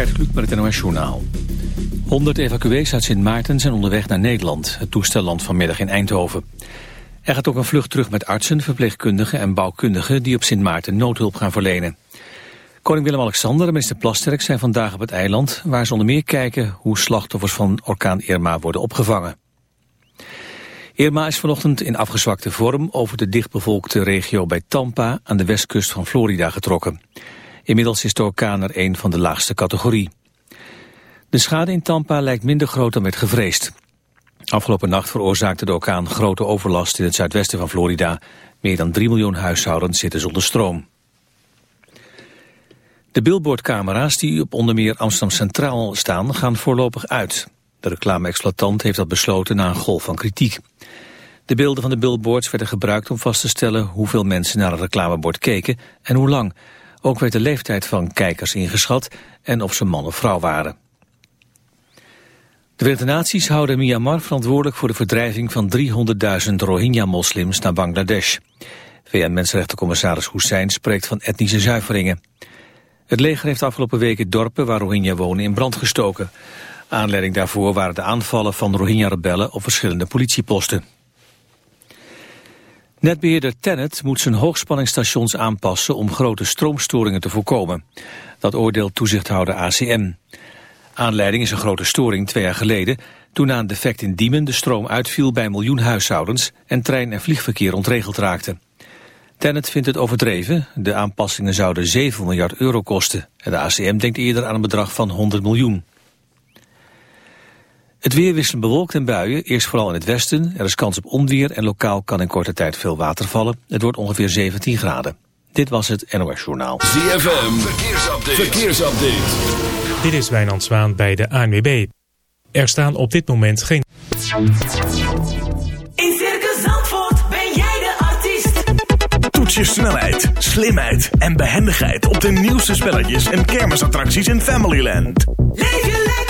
Gert met het NOS Journaal. 100 evacuees uit Sint Maarten zijn onderweg naar Nederland. Het toestel landt vanmiddag in Eindhoven. Er gaat ook een vlucht terug met artsen, verpleegkundigen en bouwkundigen... die op Sint Maarten noodhulp gaan verlenen. Koning Willem-Alexander en minister Plasterk zijn vandaag op het eiland... waar ze onder meer kijken hoe slachtoffers van orkaan Irma worden opgevangen. Irma is vanochtend in afgezwakte vorm over de dichtbevolkte regio bij Tampa... aan de westkust van Florida getrokken. Inmiddels is de orkaan er een van de laagste categorie. De schade in Tampa lijkt minder groot dan werd gevreesd. Afgelopen nacht veroorzaakte de orkaan grote overlast in het zuidwesten van Florida. Meer dan 3 miljoen huishoudens zitten zonder stroom. De billboardcamera's die op onder meer Amsterdam Centraal staan gaan voorlopig uit. De reclame-exploitant heeft dat besloten na een golf van kritiek. De beelden van de billboards werden gebruikt om vast te stellen hoeveel mensen naar het reclamebord keken en hoe lang. Ook werd de leeftijd van kijkers ingeschat en of ze man of vrouw waren. De Verenigde Naties houden Myanmar verantwoordelijk voor de verdrijving van 300.000 Rohingya-moslims naar Bangladesh. VN-mensenrechtencommissaris Hussein spreekt van etnische zuiveringen. Het leger heeft afgelopen weken dorpen waar Rohingya wonen in brand gestoken. Aanleiding daarvoor waren de aanvallen van Rohingya-rebellen op verschillende politieposten. Netbeheerder Tennet moet zijn hoogspanningsstations aanpassen om grote stroomstoringen te voorkomen. Dat oordeelt toezichthouder ACM. Aanleiding is een grote storing twee jaar geleden... toen na een defect in Diemen de stroom uitviel bij miljoen huishoudens... en trein- en vliegverkeer ontregeld raakte. Tennet vindt het overdreven. De aanpassingen zouden 7 miljard euro kosten. En de ACM denkt eerder aan een bedrag van 100 miljoen. Het weer wisselt bewolkt en buien, eerst vooral in het westen. Er is kans op onweer en lokaal kan in korte tijd veel water vallen. Het wordt ongeveer 17 graden. Dit was het NOS Journaal. ZFM, verkeersupdate. verkeersupdate. Dit is Wijnand Zwaan bij de ANWB. Er staan op dit moment geen... In Circus Zandvoort ben jij de artiest. Toets je snelheid, slimheid en behendigheid op de nieuwste spelletjes en kermisattracties in Familyland. Leef je lekker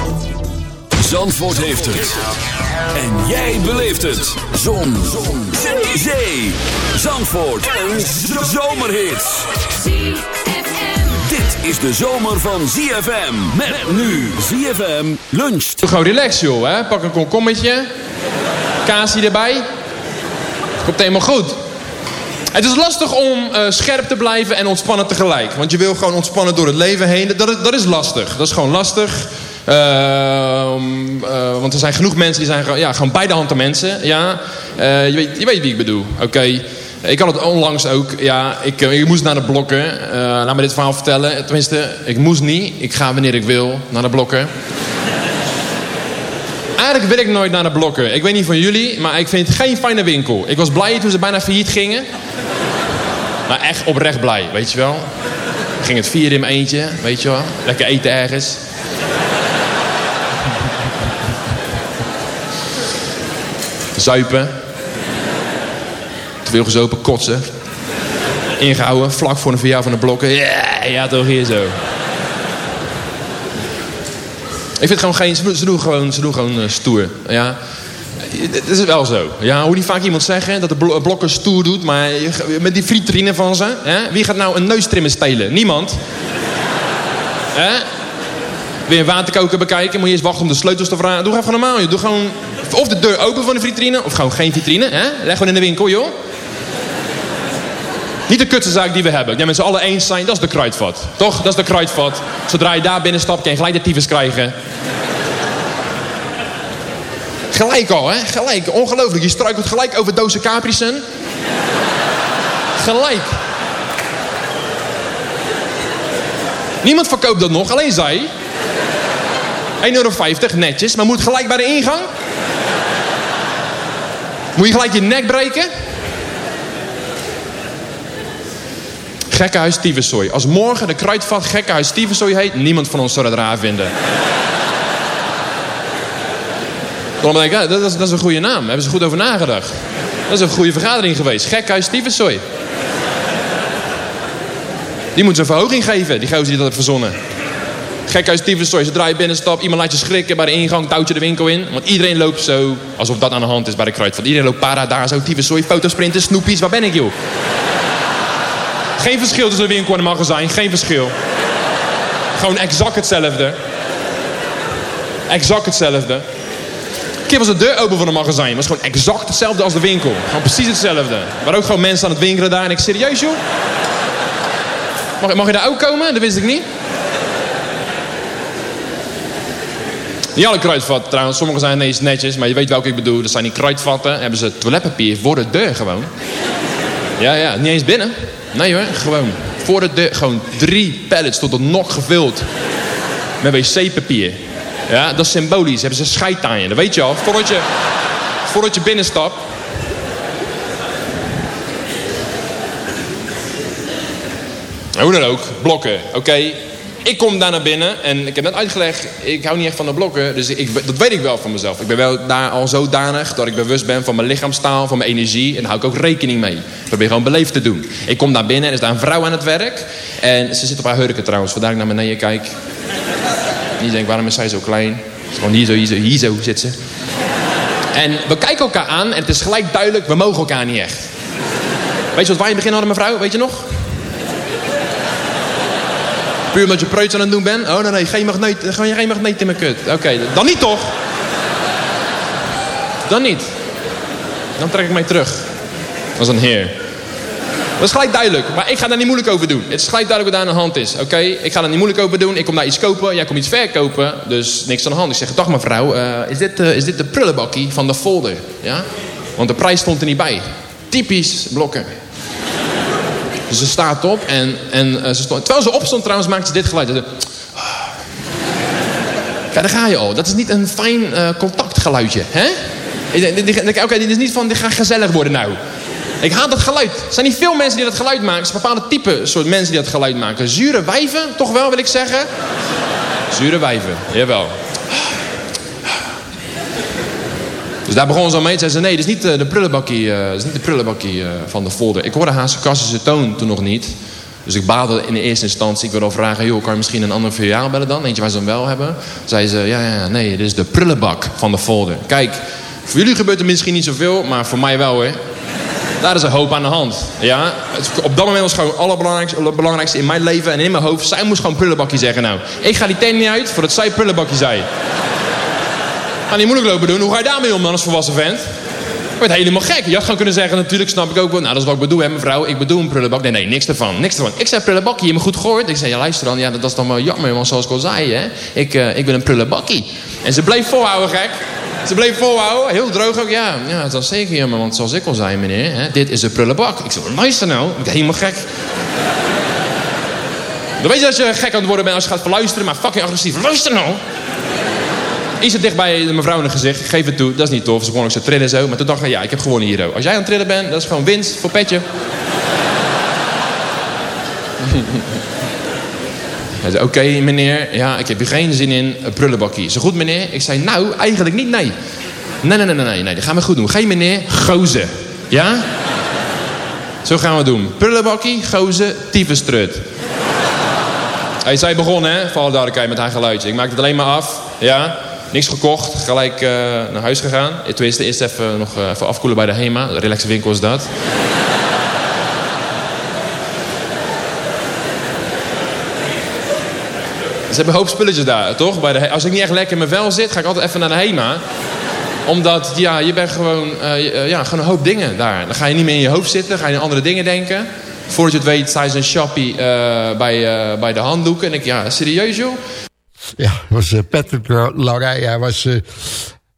Zandvoort heeft het. En jij beleeft het. Zon. Zon. Zee. Zandvoort. Een zomerhit. Dit is de zomer van ZFM. Met nu ZFM luncht. Gewoon relax, joh. Hè? Pak een komkommetje. Kaasie erbij. Komt helemaal goed. Het is lastig om eh, scherp te blijven en ontspannen tegelijk. Want je wil gewoon ontspannen door het leven heen. Dat, dat is lastig. Dat is gewoon lastig. Ehm, eh, want er zijn genoeg mensen die zijn ja, gewoon bij de hand mensen. Ja. Eh, je, weet, je weet wie ik bedoel. Oké. Ik had het onlangs ook. Ja, ik, ik moest naar de blokken. laat me dit verhaal vertellen. Tenminste, ik moest niet. Ik ga wanneer ik wil naar de blokken. Eigenlijk wil ik nooit naar de blokken. Ik weet niet van jullie, maar ik vind het geen fijne winkel. Ik was blij toen ze bijna failliet gingen. Maar echt oprecht blij, weet je wel. Ging het vieren in mijn eentje, weet je wel. Lekker eten ergens. Zuipen. Te veel gezopen, kotsen. Ingehouden, vlak voor een verjaardag van de blokken. Ja, toch hier zo. Ik vind gewoon geen... Ze doen gewoon, ze doen gewoon eh, stoer. Ja. Het is wel zo. Ja, hoe die vaak iemand zeggen dat de blo- blokken stoer doet, maar met die frietrine van ze. Hè? Wie gaat nou een neustrimmer stelen? Niemand. Hè? Een waterkoker bekijken? Moet je eerst wachten om de sleutels te vragen. Doe even normaal. Doe gewoon of de deur open van de vitrine, of gewoon geen vitrine. Hè? Leg gewoon in de winkel, joh. Niet de kutste zaak die we hebben. Ja, met z'n allen eens zijn, dat is de kruidvat. Toch? Dat is de kruidvat. Zodra je daar binnen stapt, kan je gelijk de tyfus krijgen. Gelijk al, hè? Gelijk. Ongelooflijk. Je struikelt gelijk over dozen Capricen. Gelijk. Niemand verkoopt dat nog, alleen zij. 1,50 euro, netjes. Maar moet gelijk bij de ingang? Moet je gelijk je nek breken? Gekkenhuis tyfuszooi. Als morgen de kruidvat Gekkenhuis tyfuszooi heet... niemand van ons zou dat raar vinden. Daarom denk ik, dat, is, dat is een goede naam. Daar hebben ze goed over nagedacht. Dat is een goede vergadering geweest. Gekhuis tyfuszooi. Die moeten ze een verhoging geven, die gozer die dat heeft verzonnen. Gekhuis tyfuszooi. Zodra je binnenstapt, iemand laat je schrikken bij de ingang, touwt je de winkel in. Want iedereen loopt zo, alsof dat aan de hand is bij de kruidvat. Iedereen loopt para daar zo, tyfuszooi, fotosprinten, snoepies. Waar ben ik, joh? Geen verschil tussen de winkel en een magazijn. Geen verschil. Gewoon exact hetzelfde. Exact hetzelfde. Een keer was de deur open van een magazijn. was gewoon exact hetzelfde als de winkel. Gewoon precies hetzelfde. Waren ook gewoon mensen aan het winkelen daar. En ik, serieus joh? Mag, mag je daar ook komen? Dat wist ik niet. Niet alle kruidvatten trouwens. Sommige zijn ineens netjes. Maar je weet welke ik bedoel. Dat zijn die kruidvatten. Hebben ze toiletpapier voor de deur gewoon. Ja, ja. Niet eens binnen. Nee hoor. Gewoon voor de deur. Gewoon drie pallets tot het nog gevuld. Met wc-papier. Ja, dat is symbolisch. Hebben ze scheid aan. Dat weet je al. Voordat je, voordat je binnenstapt. Hoe dan ook. Blokken. Oké. Ik kom daar naar binnen en ik heb net uitgelegd, ik hou niet echt van de blokken. Dus ik, dat weet ik wel van mezelf. Ik ben wel daar al zodanig dat ik bewust ben van mijn lichaamstaal, van mijn energie. En daar hou ik ook rekening mee. Ik probeer gewoon beleefd te doen. Ik kom daar binnen en er is daar een vrouw aan het werk. En ze zit op haar hurken trouwens, vandaar ik naar beneden kijk. En je denkt, waarom is zij zo klein? Gewoon hier zo, hier zo, hier zo zit ze. En we kijken elkaar aan en het is gelijk duidelijk, we mogen elkaar niet echt. Weet je wat wij in het begin hadden, mevrouw? Weet je nog? Puur omdat je preuts aan het doen bent? Oh nee, nee, geen magneet, geen magneet in mijn kut. Oké, dan niet toch? Dan niet. Dan trek ik mij terug. Als een heer. Dat is gelijk duidelijk. Maar ik ga daar niet moeilijk over doen. Het is gelijk duidelijk wat daar aan de hand is. Oké, ik ga daar niet moeilijk over doen. Ik kom daar iets kopen. Jij komt iets verkopen. Dus niks aan de hand. Ik zeg, dag mevrouw. eh, is, dit, eh, is dit de prullenbakkie van de folder? Ja? Want de prijs stond er niet bij. Typisch blokken. Ze staat op en, en eh, ze stond, terwijl ze opstond trouwens maakte ze dit geluid. Ze- Kijk, daar ga je al. Dat is niet een fijn eh, contactgeluidje. Hè? Oké, dit is niet van, dit gaat gezellig worden nou. Ik haat dat geluid. Er zijn niet veel mensen die dat geluid maken. Het een bepaalde type soort mensen die dat geluid maken. Zure wijven, toch wel wil ik zeggen. Zure wijven, jawel. Dus daar begon ze al mee. Zei ze, nee, dit is niet eh, de prullenbakkie, eh, is niet de prullenbakkie eh, van de folder. Ik hoorde haar sarcastische toon toen nog niet. Dus ik baalde in de eerste instantie. Ik wilde al vragen, joh, kan je misschien een ander filiaal bellen dan? Eentje waar ze hem wel hebben. Zei ze, ja, ja, nee, dit is de prullenbak van de folder. Kijk, voor jullie gebeurt er misschien niet zoveel, maar voor mij wel, hè. Daar is een hoop aan de hand. Ja? Op dat moment was gewoon het allerbelangrijkste, allerbelangrijkste in mijn leven en in mijn hoofd. Zij moest gewoon prullenbakje zeggen. Nou, ik ga die teen niet uit voordat zij prullenbakje zei. Ga niet moeilijk lopen doen. Hoe ga je daarmee om dan als volwassen vent? Ik werd helemaal gek. Je had gewoon kunnen zeggen, natuurlijk snap ik ook wel. Nou, dat is wat ik bedoel, hè, mevrouw. Ik bedoel een prullenbak. Nee, nee, niks ervan. Niks ervan. Ik zei prullenbakje, je hebt me goed gehoord. Ik zei, ja, luister dan. Ja, dat, is dan wel jammer, want zoals ik al zei, hè. Ik, eh, ik ben een prullenbakkie. En ze bleef volhouden, gek. Ze bleef volhouden. Heel droog ook. Ja, ja dat is zeker jammer, want zoals ik al zei, meneer. Hè, dit is de prullenbak. Ik zei, luister nou. Ik ben helemaal gek. Dan weet je dat je gek aan het worden bent als je gaat verluisteren, maar fucking agressief. Luister nou. Iets zit dicht bij de mevrouw in het gezicht. Geef het toe. Dat is niet tof. Ze begon ook zo trillen en zo. Maar toen dacht ik, ja, ik heb gewonnen hier. ook. Als jij aan het trillen bent, dat is gewoon winst voor petje. Hij zei, oké meneer, ja, ik heb hier geen zin in een prullenbakkie. Zo goed meneer? Ik zei, nou, eigenlijk niet, nee. Nee, nee, nee, nee, nee, dat gaan we goed doen. Je meneer Gozen. Ja? Zo gaan we het doen. Prullenbakkie, gozen, tyfusstrut. Hij zei begonnen, hè, voor alle duidelijkheid, met haar geluidje. Ik maak het alleen maar af, ja. Niks gekocht, gelijk eh, naar huis gegaan. Tenminste, eerst even, nog eh, even afkoelen bij de HEMA. Relaxe winkel is dat. Ze hebben een hoop spulletjes daar, toch? Bij de, als ik niet echt lekker in mijn vel zit, ga ik altijd even naar de HEMA. Omdat, ja, je bent gewoon, eh, ja, gewoon een hoop dingen daar. Dan ga je niet meer in je hoofd zitten, ga je aan andere dingen denken. Voordat je het weet, sta je een shoppie bij, bij de handdoeken. En ik, ja, serieus joh? Ja, dat was eh, Patrick Laurij. Hij was... eh,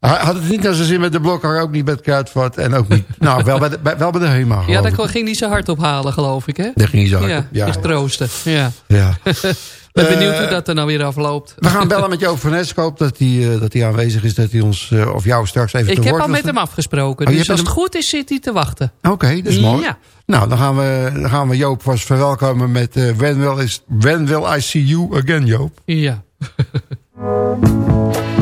hij had het niet naar zijn zin met de blokker, ook niet met Kruidvat. En ook niet... nou, wel bij de, bij, wel bij de HEMA, Ja, daar ik. ging hij zo hard ophalen, geloof ik, hè? Daar ging hij zo hard ja, op, ja. echt troosten. Ja. Ja. ben benieuwd Eh, hoe dat er nou weer afloopt. We gaan bellen met Joop van Nes. Ik hoop dat hij, eh, dat hij aanwezig is. Dat hij ons, eh, of jou straks even Ik te heb woord al wil met hem afgesproken. Oh, dus als het goed is, zit hij te wachten. Oké, dat is mooi. Ja. Nou, dan gaan we, dan gaan we Joop vast verwelkomen met eh, when, will is, when Will I See You Again, Joop? Ja. Thank you.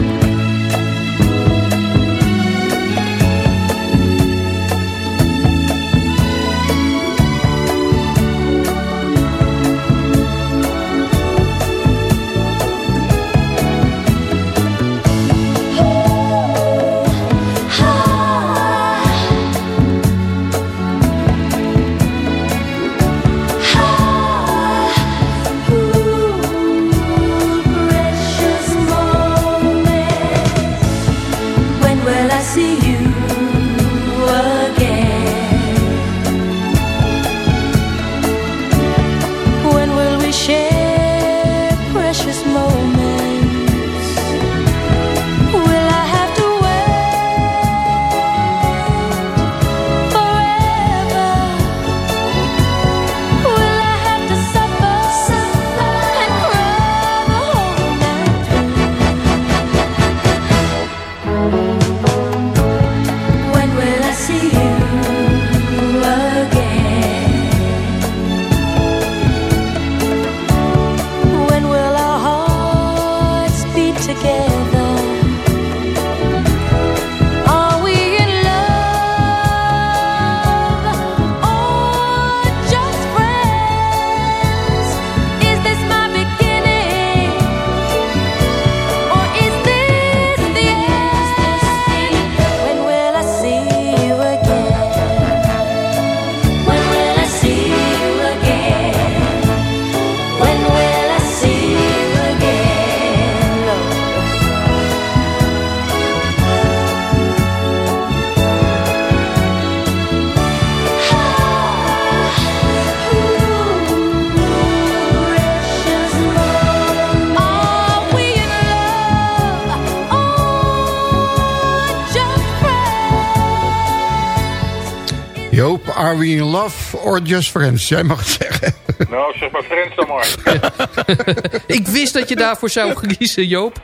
Are we in love or just friends? Jij mag het zeggen. Nou, zeg maar Frans dan maar. Ik wist dat je daarvoor zou kiezen, Joop.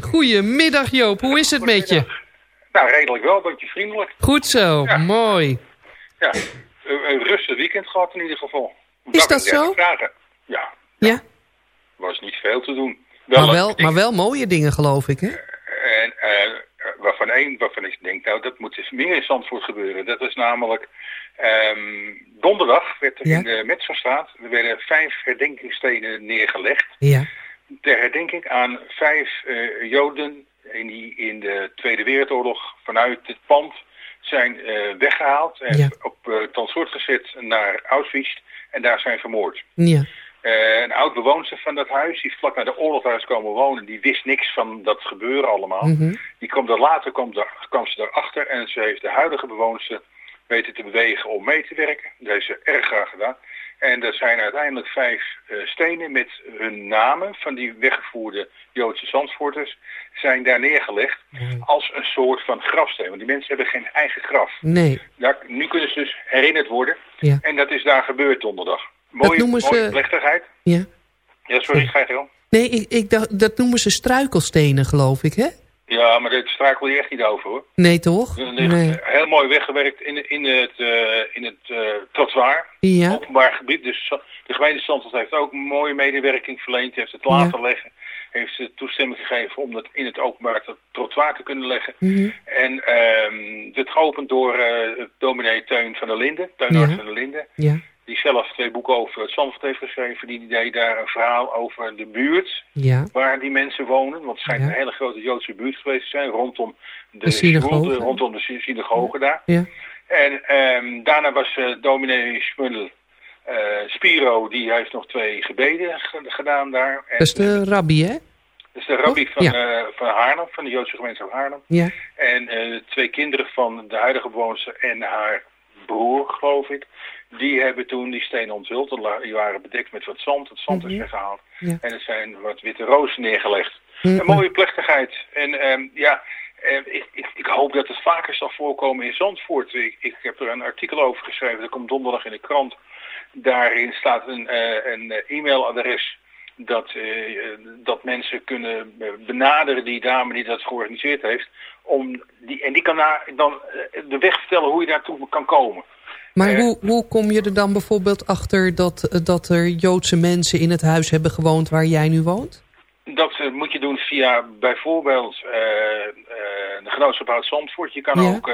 Goedemiddag, Joop. Hoe is het met je? Nou, redelijk wel, dank je vriendelijk. Goed zo, Ja. mooi. Ja, een, rustig weekend gehad in ieder geval. Is dat zo? Vragen. Ja, Ja, was niet veel te doen. maar leuke wel, maar wel mooie dingen, geloof ik, hè? En eh, waarvan één, waarvan ik denk, nou, dat moet dus meer in Zandvoort gebeuren. Dat is namelijk, ehm, donderdag werd er Ja. in de Metselstraat, er werden vijf herdenkingsstenen neergelegd. Ja. ter herdenking aan vijf eh, Joden in die in de Tweede Wereldoorlog vanuit het pand zijn eh, weggehaald en Ja. op uh, transport gezet naar Auschwitz en daar zijn vermoord. Ja. Eh, een oud bewoonster van dat huis, die vlak naar de oorlog daar is komen wonen, die wist niks van dat gebeuren allemaal. Mhm. Die kwam er later kwam, daar, kwam ze daarachter en ze heeft de huidige bewoonster weten te bewegen om mee te werken. Dat heeft ze erg graag gedaan. En er zijn uiteindelijk vijf eh, stenen met hun namen van die weggevoerde Joodse Zandvoorters zijn daar neergelegd als een soort van grafsteen. Want die mensen hebben geen eigen graf. Nee. Daar, nu kunnen ze dus herinnerd worden. Ja. En dat is daar gebeurd donderdag. Mooie, noemen ze- plechtigheid. Ja. Ja, sorry, ga je. Nee, ik, ik dacht, dat noemen ze struikelstenen, geloof ik, hè? Ja, maar daar strakel je echt niet over hoor. Nee, toch? Nee. heel mooi weggewerkt in, in het, eh in het eh trottoir. Ja. Openbaar gebied. Dus de gemeente Zandvoort heeft ook mooie medewerking verleend. Heeft het laten leggen. heeft ze toestemming gegeven om dat in het openbaar trottoir te kunnen leggen. Mhm. En ehm dit geopend door eh dominee Teun van der Linden, Teun Hart Ja. van der Linden. Ja. Die zelf twee boeken over het Zandvoort heeft geschreven. Die deed daar een verhaal over de buurt Ja. waar die mensen wonen. Want het schijnt Ja. een hele grote Joodse buurt geweest te zijn rondom de, De synagoge. sjoel, rondom de synagoge daar. Ja. En ehm, daarna was eh dominee eh, Spiro, die heeft nog twee gebeden ge- gedaan daar. En, Dat is de rabbi, hè? dat is de rabbi van, Ja. eh, van Haarlem, van de Joodse gemeenschap Haarlem. Ja. En eh, twee kinderen van de huidige bewoonster en haar broer, geloof ik, die hebben toen die stenen onthuld. Die waren bedekt met wat zand. Het zand is Mhm. weggehaald. Ja. En er zijn wat witte rozen neergelegd. Mhm. Een mooie plechtigheid. En ehm, ja, eh, ik, ik, ik hoop dat het vaker zal voorkomen in Zandvoort. Ik, ik heb er een artikel over geschreven. Dat komt donderdag in de krant. Daarin staat een, eh, een eh, e-mailadres dat, eh, dat mensen kunnen benaderen die dame die dat georganiseerd heeft. Om die, en die kan daar dan de weg vertellen hoe je daartoe kan komen. Maar Eh, hoe, hoe kom je er dan bijvoorbeeld achter dat, dat er Joodse mensen in het huis hebben gewoond waar jij nu woont? Dat eh, moet je doen via bijvoorbeeld eh, eh, de genootschap Zandvoort. Je kan Ja. ook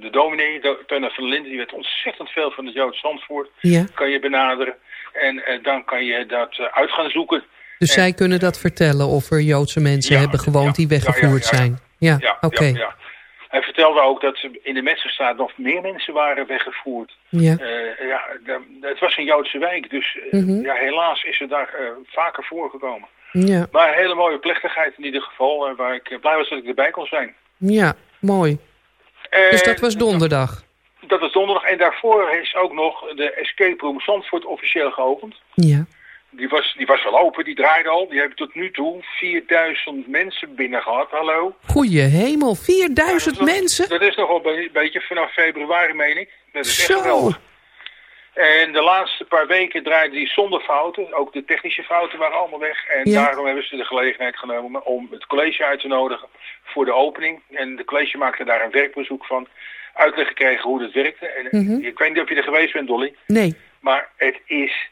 de dominee, de, Teun van Linden, die weet ontzettend veel van het Joods Zandvoort. Ja. Kan je benaderen. En dan kan je dat uit gaan zoeken. Dus En- zij kunnen dat vertellen of er Joodse mensen Ja, hebben gewoond die weggevoerd zijn? Ja, oké. Hij vertelde ook dat in de Metsenstraat nog meer mensen waren weggevoerd. Ja. Eh, ja, het was een Joodse wijk, dus eh, Mhm. ja, helaas is het daar eh, vaker voorgekomen. Ja, Maar een hele mooie plechtigheid in ieder geval, waar ik blij was dat ik erbij kon zijn. ja, mooi. Dus dat was donderdag? Dat is donderdag. En daarvoor is ook nog de Escape Room Zandvoort officieel geopend. Ja. Die was, die was wel open, die draaide al. Die hebben tot nu toe 4000 mensen binnen gehad. Hallo. Goeie hemel, 4000 Dat is nog- mensen? Dat is nogal een beetje vanaf februari, meen ik. Dat is echt Zo. geweldig. En de laatste paar weken draaide die zonder fouten. Ook de technische fouten waren allemaal weg. En Ja. daarom hebben ze de gelegenheid genomen om het college uit te nodigen voor de opening. En de college maakte daar een werkbezoek van. Uitleg gekregen hoe dat werkte. En Mhm. ik weet niet of je er geweest bent, Dolly. Nee. Maar het is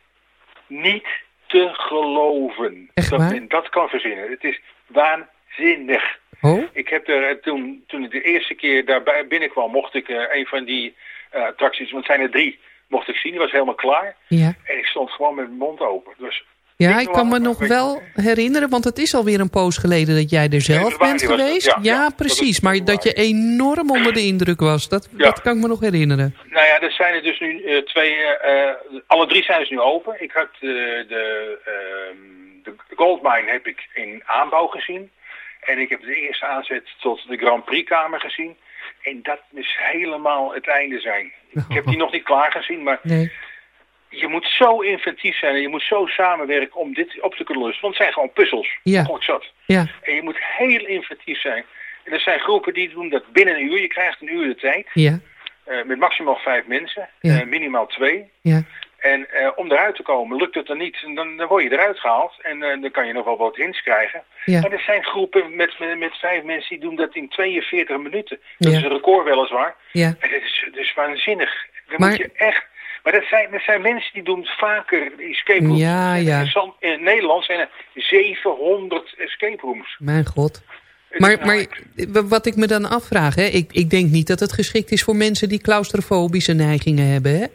niet te geloven Echt dat men dat kan verzinnen. Het is waanzinnig. Oh? Ik heb er eh, toen, toen ik de eerste keer daarbij binnenkwam, mocht ik eh, een van die eh, attracties, want het zijn er drie, mocht ik zien. Die was helemaal klaar. Ja. En ik stond gewoon met mijn mond open. Dus Ja, ik kan me nog wel herinneren, want het is alweer een poos geleden dat jij er zelf bent geweest. ja, Ja, ja, dat precies. Maar dat je enorm onder de indruk was, dat, Ja. dat kan ik me nog herinneren. Nou ja, er zijn er dus nu eh, twee, eh, eh, alle drie zijn ze nu open. Ik had de, ehm, de Goldmine heb ik in aanbouw gezien. En ik heb de eerste aanzet tot de Grand Prix kamer gezien. En dat is helemaal het einde zijn. Ik heb die nog niet klaar gezien, maar Nee. Je moet zo inventief zijn en je moet zo samenwerken om dit op te kunnen lossen. Want het zijn gewoon puzzels. Ja. Zat. Ja. En je moet heel inventief zijn. En er zijn groepen die doen dat binnen een uur. Je krijgt een uur de tijd. Ja. eh, met maximaal vijf mensen. Ja. eh, minimaal twee. Ja. En eh, om eruit te komen, lukt het dan niet, dan, dan word je eruit gehaald. En dan kan je nog wel wat hints krijgen. Ja. Maar er zijn groepen met, met, met vijf mensen die doen dat in 42 minuten. Dat is een record weliswaar. Ja. En dat is, dat is waanzinnig. Dan Maar- moet je echt... Maar dat zijn, dat zijn mensen die doen vaker escape rooms. Ja, ja. In, Nederland zijn er 700 escape rooms. Mijn god. Maar, maar wat ik me dan afvraag, hè, ik, ik denk niet dat het geschikt is voor mensen die claustrofobische neigingen hebben. Hè?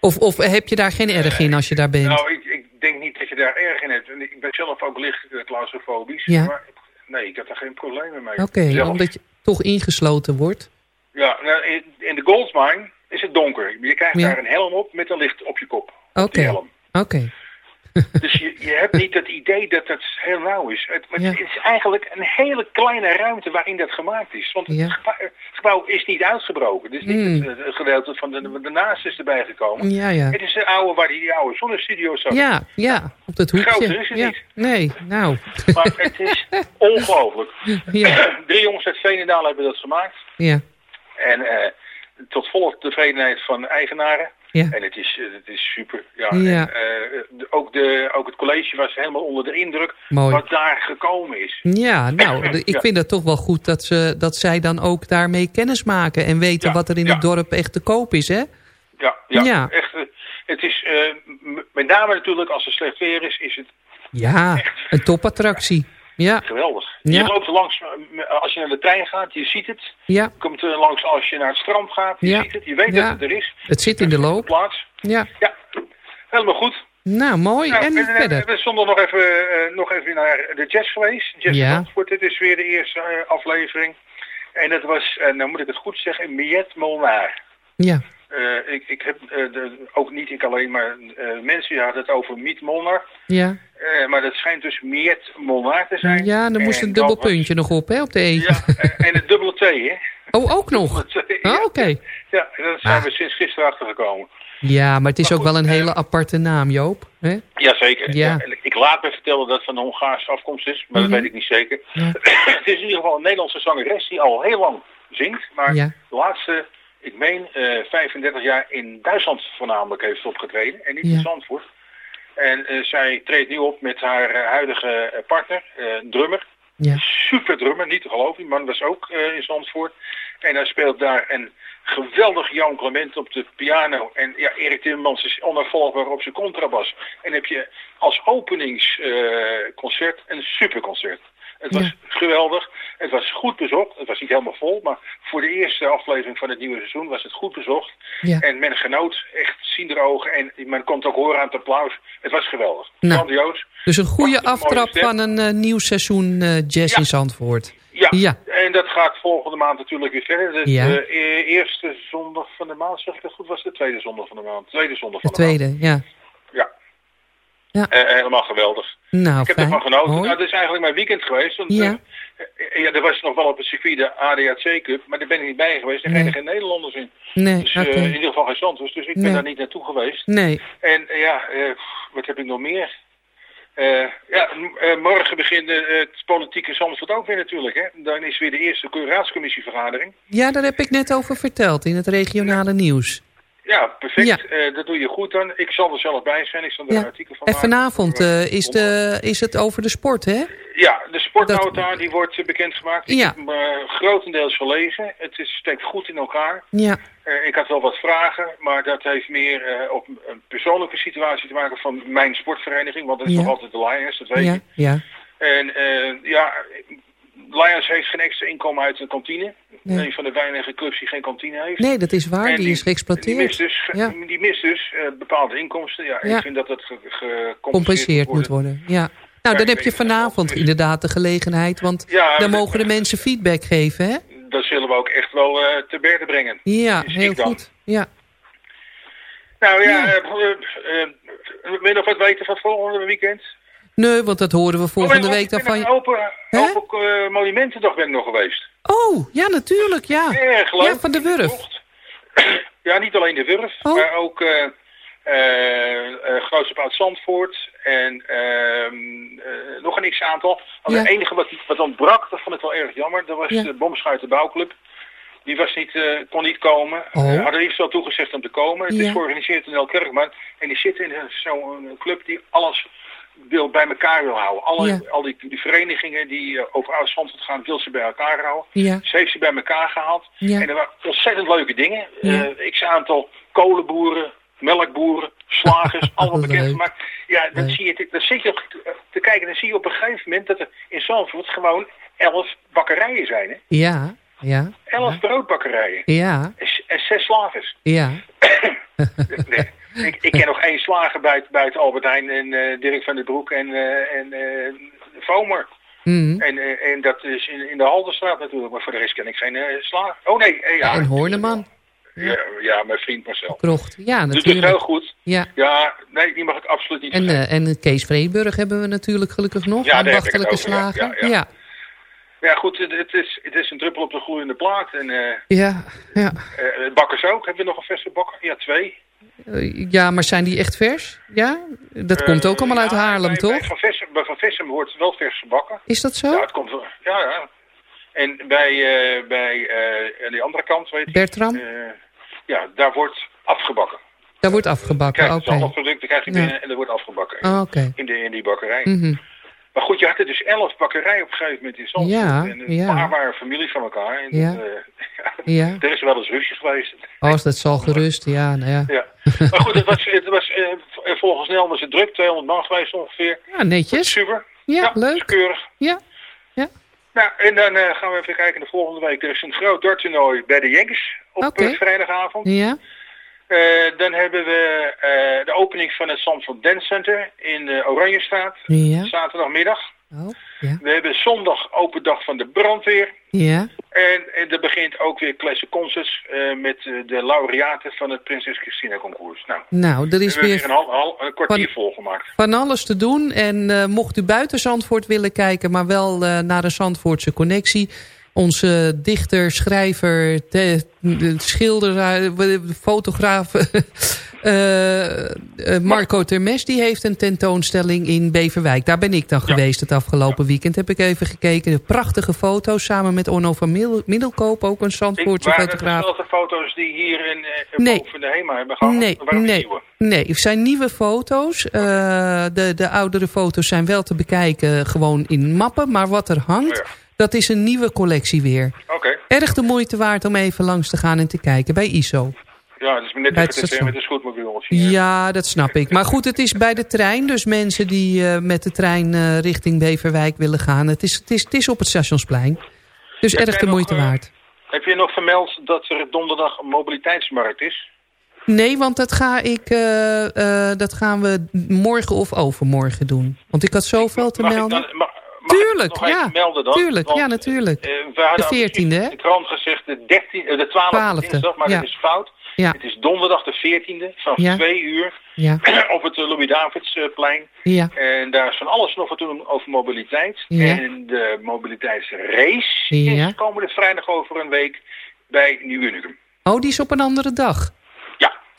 Of, of heb je daar geen erg in als je daar bent? Nou, ik, ik denk niet dat je daar erg in hebt. Ik ben zelf ook licht eh, claustrofobisch. Ja. Maar nee, ik heb daar geen problemen mee. Oké, omdat je toch ingesloten wordt. Ja, nou, in de Goldmine is het donker. Je krijgt Ja. daar een helm op met een licht op je kop. Oké, helm. oké. Dus je, je hebt niet het idee dat het heel nauw is. Het, maar Ja. het is eigenlijk een hele kleine ruimte waarin dat gemaakt is. Want Ja. het, gebouw, het gebouw is niet uitgebroken. Dus niet Hmm. het, het gedeelte van de, naast is erbij gekomen. Ja, ja. Het is de oude waar die, die oude zonnestudio zat. Ja, ja, op dat hoekje. Groter is het ja. niet. Nee, nou. Maar het is ongelooflijk. Ja. Drie jongens uit Veenendaal hebben dat gemaakt. Ja, En eh, tot volle tevredenheid van eigenaren. Ja. En het is, eh, het is super. Ja, Ja. En, eh, ook, de, ook het college was helemaal onder de indruk Mooi. wat daar gekomen is. ja nou, ik Ja. vind het toch wel goed dat, ze, dat zij dan ook daarmee kennis maken... en weten Ja, wat er in het dorp echt te koop is, hè? Ja, ja, echt. eh, het is met name natuurlijk als er slecht weer is, is het Ja, een topattractie. Ja. Geweldig. Ja. Je loopt er langs, eh, als je naar de trein gaat, je ziet het. Ja. Je komt er langs als je naar het strand gaat, je Ja. ziet het. Je weet dat het er is. Het zit in de loop. Plaats. Ja. Ja, helemaal goed. Nou, mooi. Nou, en verder? we stonden nog even, eh, nog even naar de jazz geweest. Jazz Ja. Dit is weer de eerste eh, aflevering. En dat was, en nou moet ik het goed zeggen, Miet Molnaar. Ja. Eh, ik, ik heb eh, de, ook niet ik alleen, maar eh, mensen die hadden het over Miet Molnar. Ja. Maar dat schijnt dus Miet Molnar te zijn. Ja, er moest En een dubbel was- puntje nog op, hè, op de E. En een dubbele T, hè? Oh, ook nog? Oh, Oké. Ja, daar zijn Ah. we sinds gisteren achter gekomen. Ja, maar het is ook wel een hele aparte naam, Joop. Hè? Jazeker. Ja. en Ik laat me vertellen dat het van de Hongaarse afkomst is, maar Mhm. dat weet ik niet zeker. het is in ieder geval een Nederlandse zangeres die al heel lang zingt. Maar Ja. de laatste, ik meen, eh 35 jaar in Duitsland voornamelijk heeft opgetreden. En niet Ja. in Zandvoort. En eh, zij treedt nu op met haar eh, huidige eh, partner, eh, drummer. Ja. Super drummer, niet te geloven. Die man was ook eh, in Zandvoort. En hij speelt daar een geweldig Jan Clement op de piano. En ja, Erik Timmermans is onafvolgbaar op zijn contrabas. En heb je als openingsconcert een superconcert. Het was geweldig. Het was goed bezocht. Het was niet helemaal vol, maar voor de eerste aflevering van het nieuwe seizoen was het goed bezocht. Ja. En men genoot echt ogen en men kon het ook horen aan het applaus. Het was geweldig. Nou. Grandioos. Dus een goede aftrap van een eh, nieuw seizoen eh, Jazz in Zandvoort. Ja. Ja. en dat gaat volgende maand natuurlijk weer verder. Dus Ja. de e- eerste zondag van de maand, zeg ik dat goed, was de tweede zondag van de maand. Tweede zondag De van de maand. tweede, ja. Ja. Eh, helemaal geweldig. Nou, ik heb fijn. ervan genoten. Nou, het is eigenlijk mijn weekend geweest. Want, Ja. eh, eh, ja, er was nog wel op het circuit de ADAC Cup, maar daar ben ik niet bij geweest. Er Nee. zijn geen Nederlanders in. Nee, Dus in ieder geval geen Santos. Dus ik ben daar niet naartoe geweest. Nee. En ja, wat heb ik nog meer? Ja, morgen begint het politieke Zandvoort ook weer natuurlijk. Hè? Dan is weer de eerste raadscommissievergadering. Ja, daar heb ik net over verteld in het regionale nieuws. Ja, perfect. Ja. Eh, dat doe je goed dan. Ik zal er zelf bij zijn. Ik zal er Ja. een artikel van En vanavond eh, is, de, is het over de sport, hè? Ja, de sportnota die wordt bekendgemaakt. Ik Ja. heb hem eh, grotendeels gelezen. Het is, steekt goed in elkaar. Ja. Ik had wel wat vragen, maar dat heeft meer op een persoonlijke situatie te maken van mijn sportvereniging. Want dat is nog altijd de Lions, dat weet Ja, je. ja. En ja, Lions heeft geen extra inkomen uit de kantine. Nee. Een van de weinige clubs die geen kantine heeft. Nee, dat is waar. Die is Die mist geëxploiteerd. dus, Ja. die mist dus eh, bepaalde inkomsten. Ja, Ja. Ik vind dat dat ge- gecompenseerd Compenseerd moet worden. Ja. Nou, dan heb je vanavond inderdaad de gelegenheid. Want Ja, dan mogen de mensen feedback geven, hè? Dat zullen we ook echt wel eh, te berden brengen. Ja, Dus heel goed. Ja. Nou ja, Ja. eh, wil je nog wat weten van het volgende weekend? Nee, want dat horen we volgende Oh, week ik dan ben van je. Open, open Monumentendag ben ik nog geweest. Oh, ja, natuurlijk, ja. Erg leuk. Ja, van de Wurf. Ja, niet alleen de Wurf, Oh. maar ook eh eh eh, Grootse Paard Zandvoort en ehm, eh, nog een x-aantal. Ja. Het enige wat, wat ontbrak, dat vond ik wel erg jammer, dat was Ja. de Bomschuiten Bouwclub. Die was niet, eh, kon niet komen. Oh. Uh, hadden liefst wel toegezegd om te komen. Het Ja. is georganiseerd in El Kerkman. En die zitten in zo'n club die alles wil bij elkaar wil houden. Alle, Ja. Al die, die verenigingen die eh, over oud Zandvoort gaan, wil ze bij elkaar houden. Ja. Ze heeft ze bij elkaar gehaald. Ja. En er waren ontzettend leuke dingen. Eh, x aantal kolenboeren, melkboeren, slagers, allemaal Leuk. bekendgemaakt. Ja, dan, zie je, dan zit je op te kijken en dan zie je op een gegeven moment dat er in Zandvoort gewoon elf bakkerijen zijn. Hè? Ja, ja, Elf broodbakkerijen. ja, en zes slagers. ja. Nee, ik, ik ken nog één slager buiten, buiten Albert Heijn en eh, Dirk van den Broek en, eh en eh, Vomer. Mhm. En, en dat is in, in de Haldenstraat natuurlijk, maar voor de rest ken ik geen slager. Oh nee, ja. En Horneman. Ja, ja, mijn vriend Marcel. Krocht. Ja, Doet het natuurlijk. heel goed. Ja. Ja, nee, die mag ik absoluut niet En, eh, en Kees Vreeburg hebben we natuurlijk gelukkig nog. Ja, ambachtelijke over, ja, ja, ja. Ja, goed, het, het is, het is een druppel op de gloeiende plaat. En ja, ja. bakkers ook. Hebben we nog een verse bakker? Ja, twee. Eh, ja, maar zijn die echt vers? Ja? Dat Eh, komt ook allemaal uit Haarlem, bij, toch? Bij Van Vessem, bij Van Vessem wordt het wel vers gebakken. Is dat zo? Ja, het komt. Ja, ja. En bij, eh, bij aan die andere kant, weet je. Bertram? ja, daar wordt afgebakken. Daar wordt afgebakken, oké. het producten krijg je Ja. binnen en er wordt afgebakken. Oké. In, de, in die bakkerij. Mhm. Maar goed, je had er dus elf bakkerijen op een gegeven moment in Zandvoort. Ja, en een ja. paar waren familie van elkaar. En Ja. dat, eh, Ja. er is wel eens ruzie geweest. Als dat zal gerust, ja, nou ja. Ja. Maar goed, het was, het was, v- volgens Nel was het druk, 200 man geweest ongeveer. Ja, netjes. Super. Ja, leuk. Keurig. Ja. Ja. Nou, en dan eh, gaan we even kijken de volgende week. Er is een groot darttoernooi bij de Yankees op vrijdagavond. Ja. Eh, dan hebben we eh, de opening van het Zandvoort Dance Center in de Oranjestraat. Ja. Zaterdagmiddag. Oh, ja. We hebben zondag open dag van de brandweer. Ja. En, en er begint ook weer Classic Concerts eh, met eh, de laureaten van het Prinses Christina concours. Nou, Nou, er is we weer een, hal, een kwartier van- volgemaakt. van alles te doen. En eh, mocht u buiten Zandvoort willen kijken, maar wel eh, naar een Zandvoortse connectie. Onze dichter, schrijver, te- de schilder, eh, de fotograaf eh, eh, Marco Termes... die heeft een tentoonstelling in Beverwijk. Daar ben ik dan geweest het afgelopen weekend. Heb ik even gekeken. Prachtige foto's samen met Onno van Middel- Middelkoop. Ook een Zandvoortse waren het fotograaf. dezelfde foto's die hier in, eh, Nee. boven de HEMA hebben gehangen? Nee, waren nee, nieuwe? nee, het zijn nieuwe foto's. Eh, de, de oudere foto's zijn wel te bekijken gewoon in mappen. Maar wat er hangt, dat is een nieuwe collectie weer. Oké. Erg de moeite waard om even langs te gaan en te kijken bij ISO. Ja, dat is net Bij het station. met een scootmobiel. Ja, dat snap ik. Maar goed, het is bij de trein. Dus mensen die eh, met de trein eh, richting Beverwijk willen gaan. Het is, het, is, het is op het stationsplein. Dus Heb erg de moeite eh, waard. Heb je nog vermeld dat er donderdag een mobiliteitsmarkt is? Nee, want dat, ga ik, dat gaan we morgen of overmorgen doen. Want ik had zoveel te Mag ik melden. dan- ma- mag tuurlijk, nog ja. melden dan? Tuurlijk, Want, ja, natuurlijk. eh, hadden de 14e, hè? de krant gezegd de, 13, eh, de 12e, 12e, dinsdag, maar ja. dat is fout. Ja. Het is donderdag de 14e van Ja. 2 uur Ja. op het eh, Louis-Davidsplein. Ja. En daar is van alles nog wat te doen over mobiliteit. En de mobiliteitsrace is komende vrijdag over een week bij Nieuw Unicum. Oh, die is op een andere dag?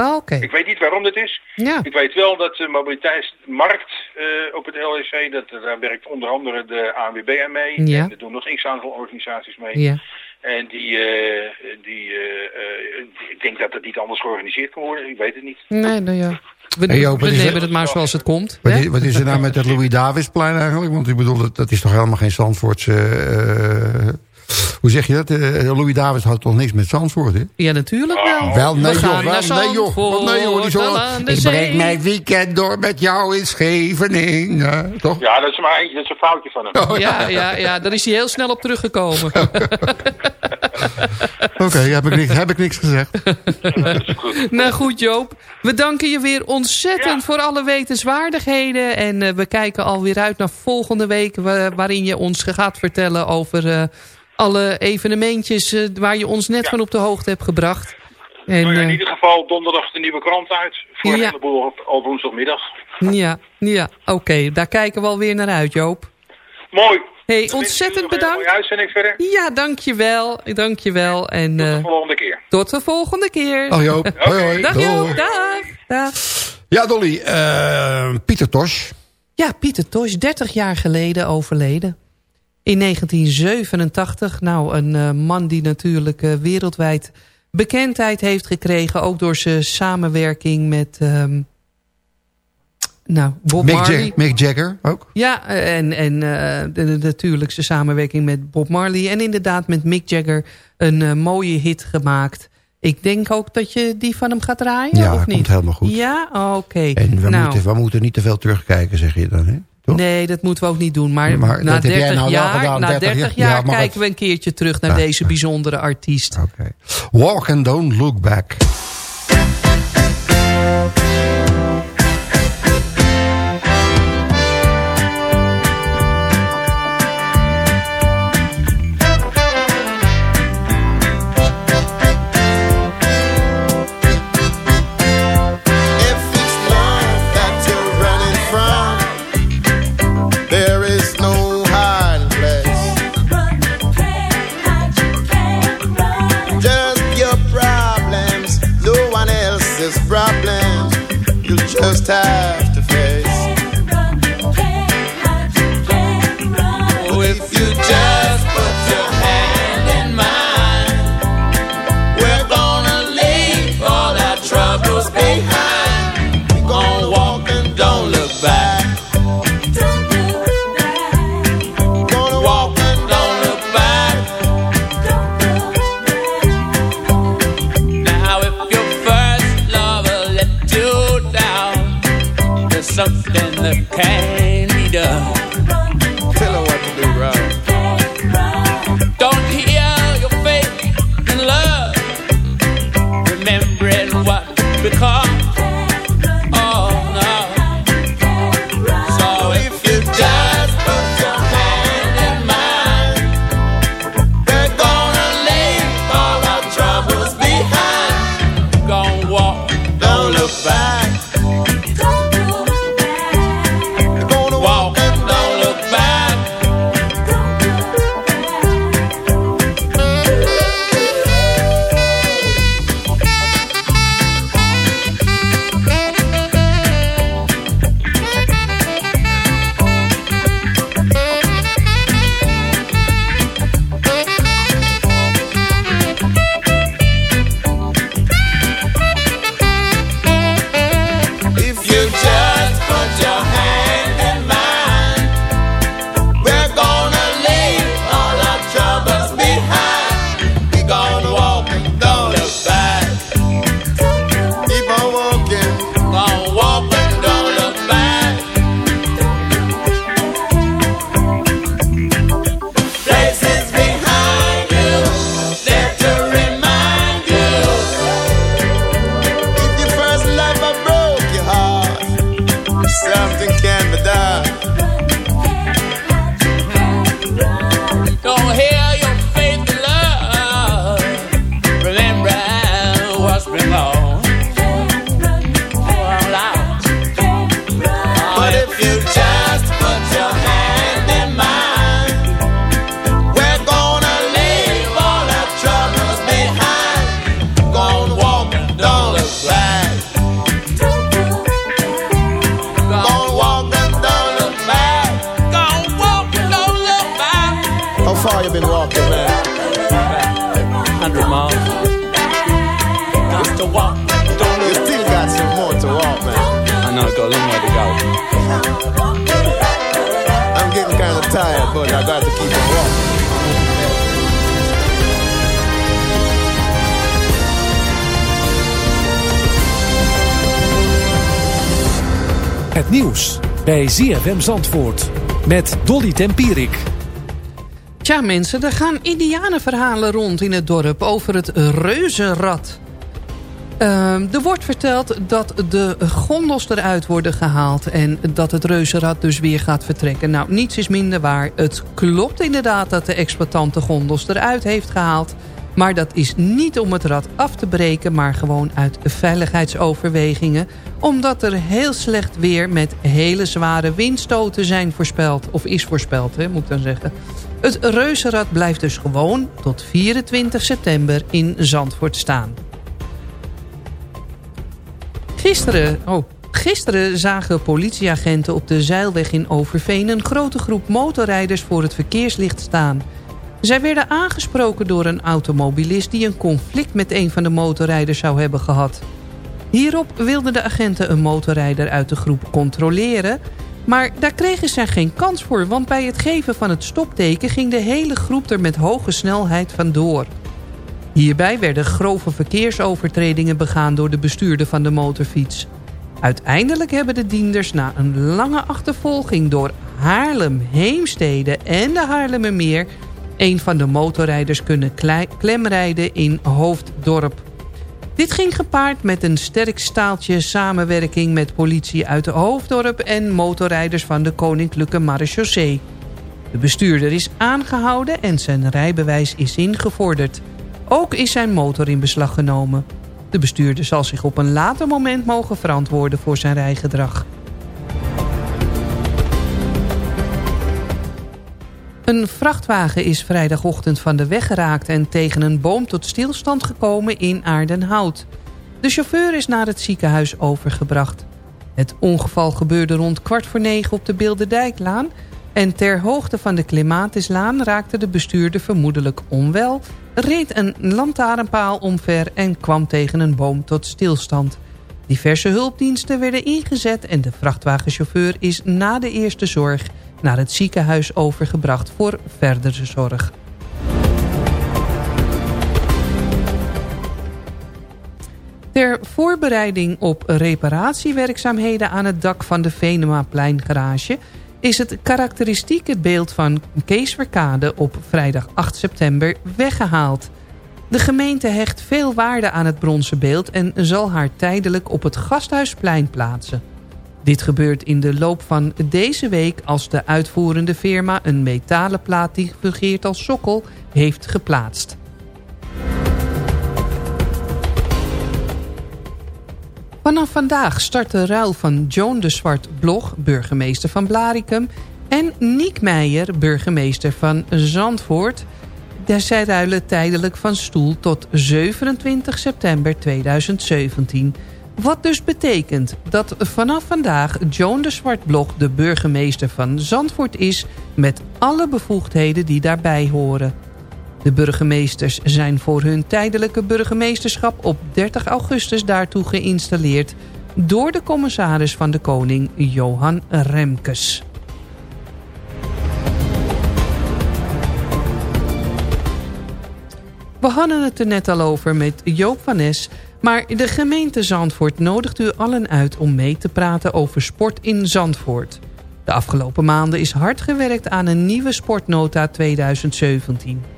Oh, Oké. Ik weet niet waarom dat is. Ja. Ik weet wel dat de mobiliteitsmarkt eh, op het LEC, dat, daar werkt onder andere de ANWB aan mee. Ja. En er doen nog x aantal organisaties mee. Ja. En die, eh, die, eh, ik denk dat het niet anders georganiseerd kan worden. Ik weet het niet. Nee, nou ja. We, Hey, Joop, we nemen het? het maar zoals het komt. Wat hè? is, wat is er nou met het Louis-Davidsplein eigenlijk? Want ik bedoel, dat, dat is toch helemaal geen Zandvoortse... eh, hoe zeg je dat? Eh, Louis-David had toch niks met Zandvoort, hè? Ja, natuurlijk wel. Wel, nee we joh, gaan wel, naar nee joh. Want nee joh, die zo, ik breng mijn weekend door met jou in Scheveningen. Toch? Ja, dat is maar eentje, dat is een foutje van hem. Oh, Ja, ja, ja, daar is hij heel snel op teruggekomen. Oké, heb, ik niks- heb ik niks gezegd. nou goed Joop, we danken je weer ontzettend voor alle wetenswaardigheden. En eh, we kijken alweer uit naar volgende week... wa- waarin je ons gaat vertellen over eh, alle evenementjes... eh, waar je ons net van op de hoogte hebt gebracht. En, Nou ja, in eh, ieder geval donderdag de nieuwe krant uit. Voor Ja. een heleboel op, op woensdagmiddag. ja, ja oké, daar kijken we alweer naar uit Joop. Mooi. Hey, ontzettend bedankt. Mooie uitzending verder. Ja, dankjewel. Dankjewel. En Tot eh, de volgende keer. tot de volgende keer. Dag Joop. Hoi hoi. Dag Doei. Joop. Dag. Dag. Ja, Dolly. eh, Pieter Tosh. Ja, Pieter Tosh, 30 jaar geleden overleden. In 1987, nou een eh, man die natuurlijk eh, wereldwijd bekendheid heeft gekregen. Ook door zijn samenwerking met ehm, nou, Bob Mick, Marley. Mick Jagger ook. Ja, en, en eh, de- de- natuurlijk zijn samenwerking met Bob Marley. En inderdaad met Mick Jagger een mooie hit gemaakt. Ik denk ook dat je die van hem gaat draaien, Ja, of dat niet? komt helemaal goed. Ja, oké. En we, nou, moeten, we moeten niet te veel terugkijken, zeg je dan, hè? Toch? Nee, dat moeten we ook niet doen. Maar, Maar na dat heb jij 30 nou jaar, gedaan, na 30 30 jaar. kijken we een keertje terug naar deze bijzondere artiest. Walk and don't look back. Tired, but I got to keep on walking. Het nieuws bij ZFM Zandvoort met Dolly Tempierik. Tja mensen, er gaan indianenverhalen rond in het dorp over het reuzenrad. Ehm, er wordt verteld dat de gondels eruit worden gehaald... en dat het reuzenrad dus weer gaat vertrekken. Nou, niets is minder waar. Het klopt inderdaad dat de exploitant de gondels eruit heeft gehaald... maar dat is niet om het rad af te breken... maar gewoon uit veiligheidsoverwegingen... omdat er heel slecht weer met hele zware windstoten zijn voorspeld. Of is voorspeld, hè, moet ik dan zeggen. Het reuzenrad blijft dus gewoon tot 24 september in Zandvoort staan. Gisteren, oh, gisteren zagen politieagenten op de Zeilweg in Overveen... een grote groep motorrijders voor het verkeerslicht staan. Zij werden aangesproken door een automobilist... die een conflict met een van de motorrijders zou hebben gehad. Hierop wilden de agenten een motorrijder uit de groep controleren... maar daar kregen zij geen kans voor... want bij het geven van het stopteken ging de hele groep er met hoge snelheid vandoor... Hierbij werden grove verkeersovertredingen begaan door de bestuurder van de motorfiets. Uiteindelijk hebben de dienders na een lange achtervolging door Haarlem, Heemstede en de Haarlemmermeer... een van de motorrijders kunnen klemrijden in Hoofddorp. Dit ging gepaard met een sterk staaltje samenwerking met politie uit de Hoofddorp... en motorrijders van de Koninklijke Marechaussee. De bestuurder is aangehouden en zijn rijbewijs is ingevorderd... Ook is zijn motor in beslag genomen. De bestuurder zal zich op een later moment mogen verantwoorden voor zijn rijgedrag. Een vrachtwagen is vrijdagochtend van de weg geraakt... en tegen een boom tot stilstand gekomen in Aardenhout. De chauffeur is naar het ziekenhuis overgebracht. Het ongeval gebeurde rond kwart voor negen op de Bilderdijklaan... en ter hoogte van de Clematislaan raakte de bestuurder vermoedelijk onwel reed een lantaarnpaal omver en kwam tegen een boom tot stilstand. Diverse hulpdiensten werden ingezet en de vrachtwagenchauffeur is na de eerste zorg naar het ziekenhuis overgebracht voor verdere zorg. Ter voorbereiding op reparatiewerkzaamheden aan het dak van de Venemaplein garage is het karakteristieke beeld van Kees Verkade op vrijdag 8 september weggehaald. De gemeente hecht veel waarde aan het bronzen beeld en zal haar tijdelijk op het Gasthuisplein plaatsen. Dit gebeurt in de loop van deze week als de uitvoerende firma een metalen plaat die fungeert als sokkel heeft geplaatst. Vanaf vandaag start de ruil van Joan de Zwart Blog, burgemeester van Blaricum... en Niek Meijer, burgemeester van Zandvoort. Zij ruilen tijdelijk van stoel tot 27 september 2017. Wat dus betekent dat vanaf vandaag Joan de Zwart Blog de burgemeester van Zandvoort is... met alle bevoegdheden die daarbij horen. De burgemeesters zijn voor hun tijdelijke burgemeesterschap op 30 augustus daartoe geïnstalleerd door de commissaris van de Koning Johan Remkes. We hadden het er net al over met Joop van Nes... maar de gemeente Zandvoort nodigt u allen uit om mee te praten over sport in Zandvoort. De afgelopen maanden is hard gewerkt aan een nieuwe sportnota 2017.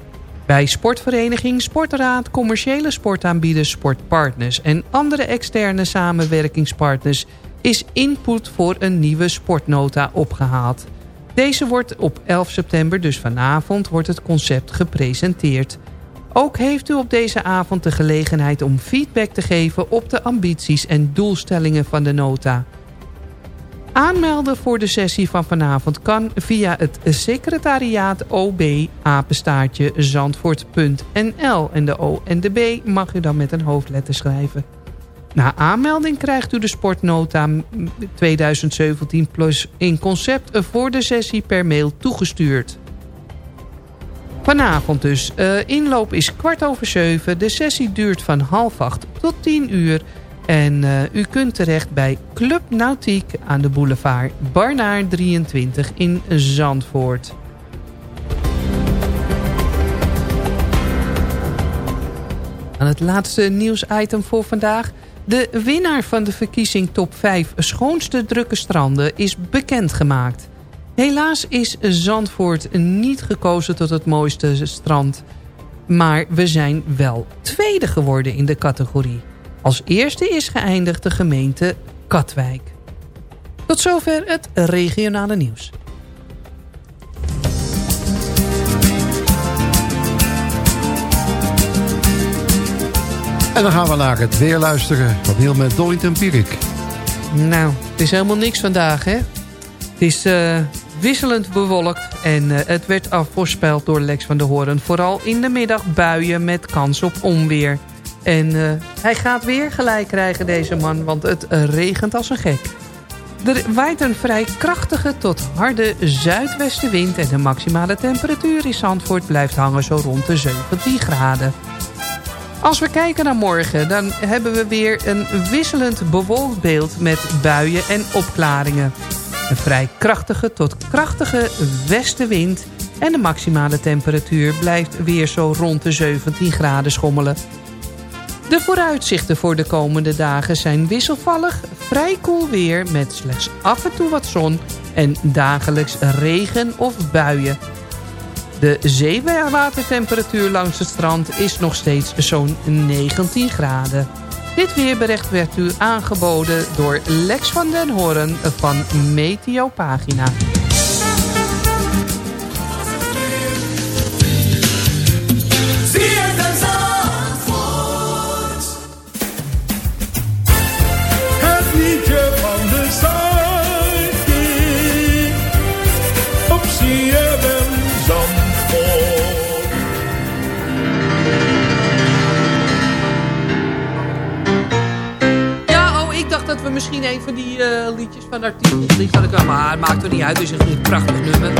Bij sportvereniging, sportraad, commerciële sportaanbieders, sportpartners... en andere externe samenwerkingspartners is input voor een nieuwe sportnota opgehaald. Deze wordt op 11 september, dus vanavond, wordt het concept gepresenteerd. Ook heeft u op deze avond de gelegenheid om feedback te geven... op de ambities en doelstellingen van de nota... Aanmelden voor de sessie van vanavond kan via het secretariaat OB apenstaartje zandvoort.nl. En de O en de B mag u dan met een hoofdletter schrijven. Na aanmelding krijgt u de sportnota 2017 plus in concept voor de sessie per mail toegestuurd. Vanavond dus. Uh, inloop is kwart over zeven. De sessie duurt van half acht tot tien uur. En uh, u kunt terecht bij Club Nautiek aan de boulevard Barnaar 23 in Zandvoort. Aan het laatste nieuwsitem voor vandaag. De winnaar van de verkiezing top 5 schoonste drukke stranden is bekendgemaakt. Helaas is Zandvoort niet gekozen tot het mooiste strand. Maar we zijn wel tweede geworden in de categorie. Als eerste is geëindigd de gemeente Katwijk. Tot zover het regionale nieuws. En dan gaan we naar het weer luisteren. Opnieuw met Dolly Tempierik. Nou, het is helemaal niks vandaag, hè? Het is uh, wisselend bewolkt en uh, het werd al voorspeld door Lex van der Hoorn. Vooral in de middag buien met kans op onweer. En uh, hij gaat weer gelijk krijgen, deze man, want het regent als een gek. Er waait een vrij krachtige tot harde zuidwestenwind... en de maximale temperatuur in Zandvoort blijft hangen zo rond de 17 graden. Als we kijken naar morgen, dan hebben we weer een wisselend bewolkt beeld met buien en opklaringen. Een vrij krachtige tot krachtige westenwind en de maximale temperatuur blijft weer zo rond de 17 graden schommelen. De vooruitzichten voor de komende dagen zijn wisselvallig, vrij koel weer met slechts af en toe wat zon en dagelijks regen of buien. De zeewatertemperatuur langs het strand is nog steeds zo'n 19 graden. Dit weerbericht werd u aangeboden door Lex van den Hoorn van Meteopagina. Het dat we misschien een van die eh, liedjes van artiesten... Die maar het maakt er niet uit, het is een prachtig nummer.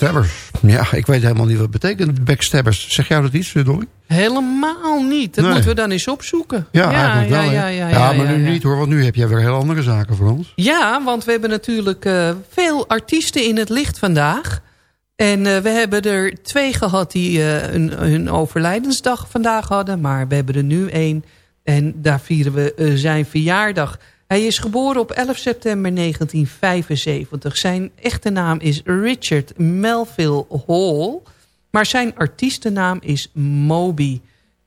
Backstabbers. Ja, ik weet helemaal niet wat betekent, Backstabbers. Zeg jou dat iets, Dolly? Helemaal niet. Dat Nee. moeten we dan eens opzoeken. Ja, eigenlijk wel. ja, ja, ja, Ja, maar nu niet hoor, want nu heb jij weer heel andere zaken voor ons. Ja, want we hebben natuurlijk eh, veel artiesten in het licht vandaag. En eh, we hebben er twee gehad die eh, hun, hun overlijdensdag vandaag hadden. Maar we hebben er nu één. En daar vieren we eh, zijn verjaardag. Hij is geboren op 11 september 1975. Zijn echte naam is Richard Melville Hall. Maar zijn artiestennaam is Moby.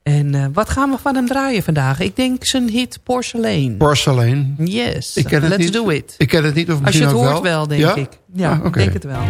En eh, wat gaan we van hem draaien vandaag? Ik denk zijn hit Porcelain. Porcelain. Yes, Ik ken het let's niet. do it. Ik ken het niet, of Als je misschien het hoort wel, denk Ja? ik. Ja, Ah, ik denk het wel.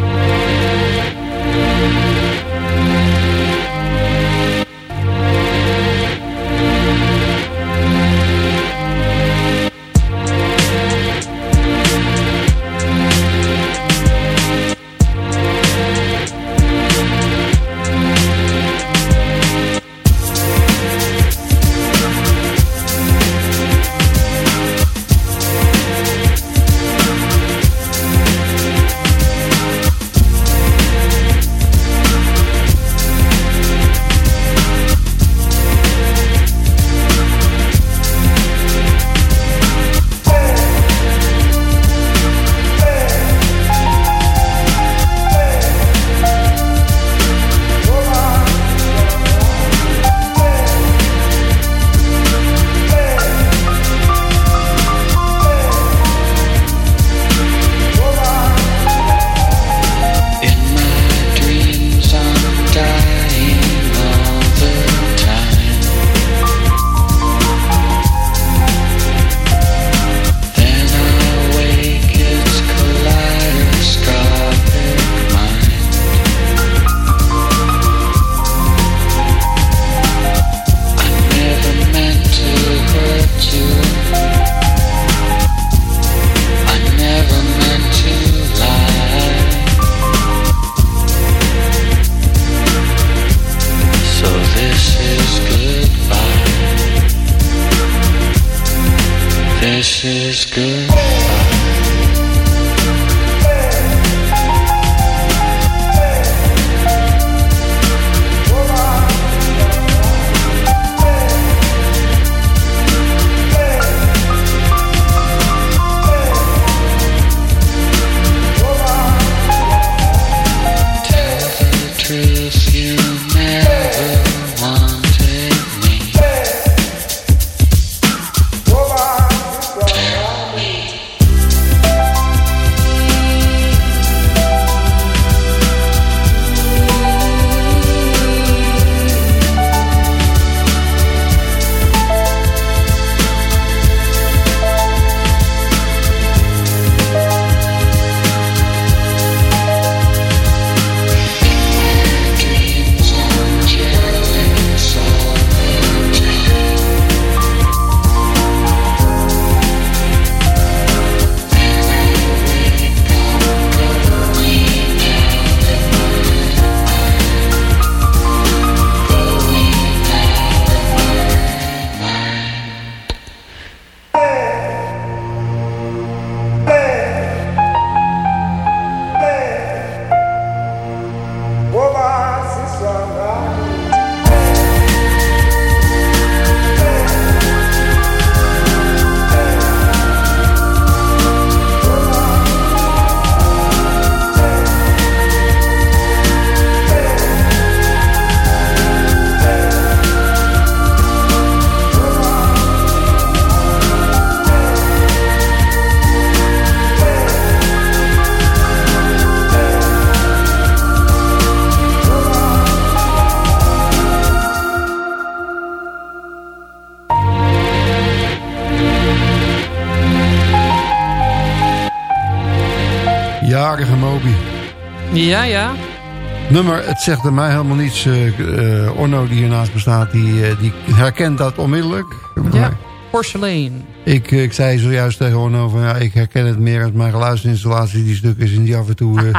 Nummer, het zegt er mij helemaal niets. eh, eh, Orno die hiernaast bestaat, die, eh, die herkent dat onmiddellijk. Ja, Porcelain. Ik, ik zei zojuist tegen Orno van ja, ik herken het meer als mijn geluidsinstallatie die stuk is en die af en toe...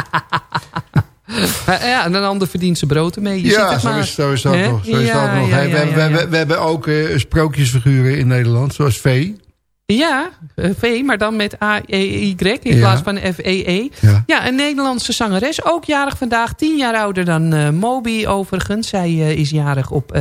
ja, en een ander verdient zijn brood ermee. Je ziet ja, het zo maar. is, zo is dat nog. Zo is Ja, dat nog. ja, Hey, ja, we, we, ja. we, we hebben ook sprookjesfiguren in Nederland, zoals Vee. Ja, eh, V, maar dan met A-E-Y in Ja. plaats van F-E-E. Ja. Ja. een Nederlandse zangeres. Ook jarig vandaag. Tien jaar ouder dan eh, Moby overigens. Zij eh, is jarig op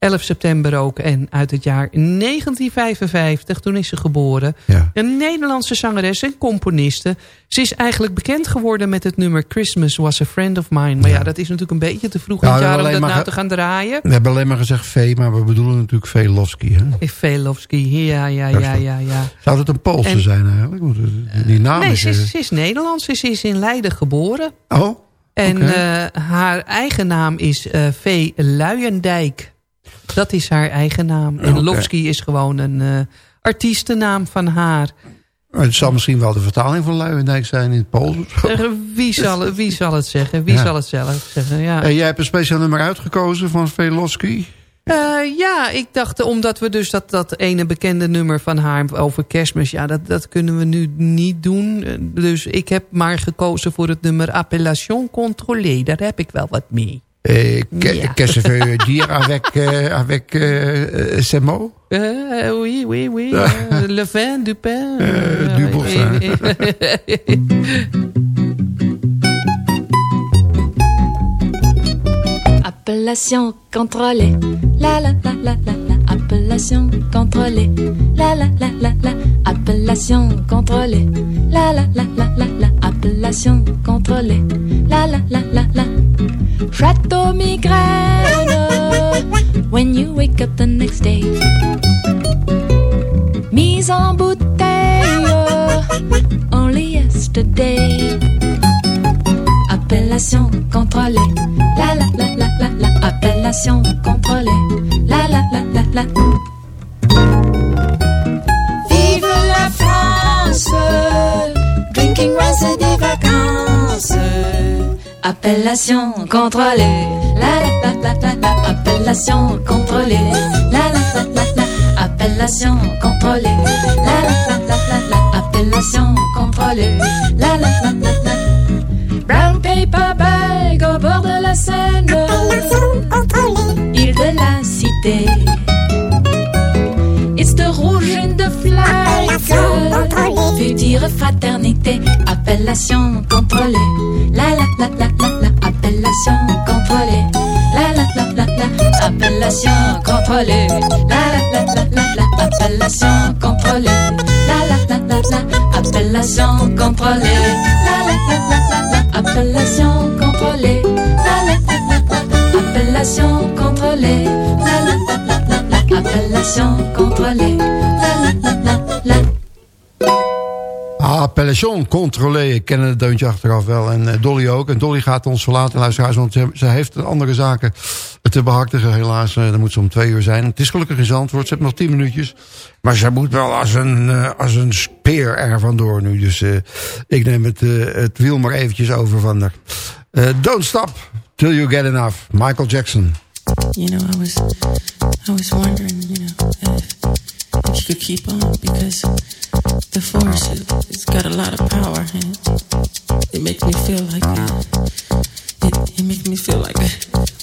11 september ook. En uit het jaar 1955. Toen is ze geboren. Een Nederlandse zangeres en componiste. Ze is eigenlijk bekend geworden met het nummer Christmas Was a Friend of Mine. Maar ja, dat is natuurlijk een beetje te vroeg in Ja, het jaar om dat nou te gaan draaien. We hebben alleen maar gezegd V, maar we bedoelen natuurlijk Velofsky. Hè? Velofsky, ja, ja, ja, ja, ja. Zou het een Poolse En- zijn eigenlijk? Want, eh, Die naam Nee, is... ze eh, is, ze is Nederlands. Ze is in Leiden geboren. Oh, En eh, haar eigen naam is eh V. Luijendijk. Dat is haar eigen naam. En. Lofsky is gewoon een eh artiestennaam van haar. Het zal misschien wel de vertaling van Luijendijk zijn in het Pools. Eh, wie, zal, wie zal het zeggen? Wie Ja. zal het zelf zeggen? Ja. Eh, jij hebt een speciaal nummer uitgekozen van Velofsky. Eh, ja, ik dacht, omdat we dus dat, dat ene bekende nummer van haar over kerstmis... ja, dat, dat kunnen we nu niet doen. Dus ik heb maar gekozen voor het nummer Appellation Contrôlée. Daar heb ik wel wat mee. Eh, Ja. Qu'est-ce que ça veut dire avec, euh, avec euh, euh, ces mots? Eh, oui, oui, oui. Eh, le vin, du pain. Eh, du boursin. Appellation contrôlée. La la la la la la. Appellation contrôlée. La la la la la. Appellation contrôlée. La la la la la la. Appellation contrôlée. La la la la la. Château migraine. When you wake up the next day. Mise en bouteille. Only yesterday. Appellation contrôlée. La la la la la la. Appellation contrôlée. La la la la la. Appellation contrôlée. La la la la la la. Appellation contrôlée. La la la la la. Appellation contrôlée. La la la la la la. Appellation contrôlée. La la la la la. Brown paper bag au bord de la Seine. Île de la cité. It's the rouge in the flag. Veut dire fraternité. Appellation contrôlée. La la la la. Appellation contrôlée. La la la la la. Appellation contrôlée. La la la la la la. Appellation contrôlée. La la la la la. Appellation contrôlée. La la la la la la. Appellation contrôlée. La la la la la. Appellation contrôlée. La la la la la. Appellation contrôlée. Ah, Appellation, controlé. Ik ken het deuntje achteraf wel. En eh, Dolly ook. En Dolly gaat ons verlaten, luisteraars. Want ze, heeft andere zaken te behartigen, helaas. Eh, Dan moet ze om twee uur zijn. Het is gelukkig in Zandvoort. Ze heeft nog tien minuutjes. Maar ze moet wel als een, eh, als een speer er vandoor nu. Dus ik neem het, het wiel maar eventjes over van haar. Don't stop till you get enough. Michael Jackson. You know, I was, I was wondering, you know, if, you could keep on because the force it, it's got a lot of power and it, it makes me feel like it, it, it makes me feel like Just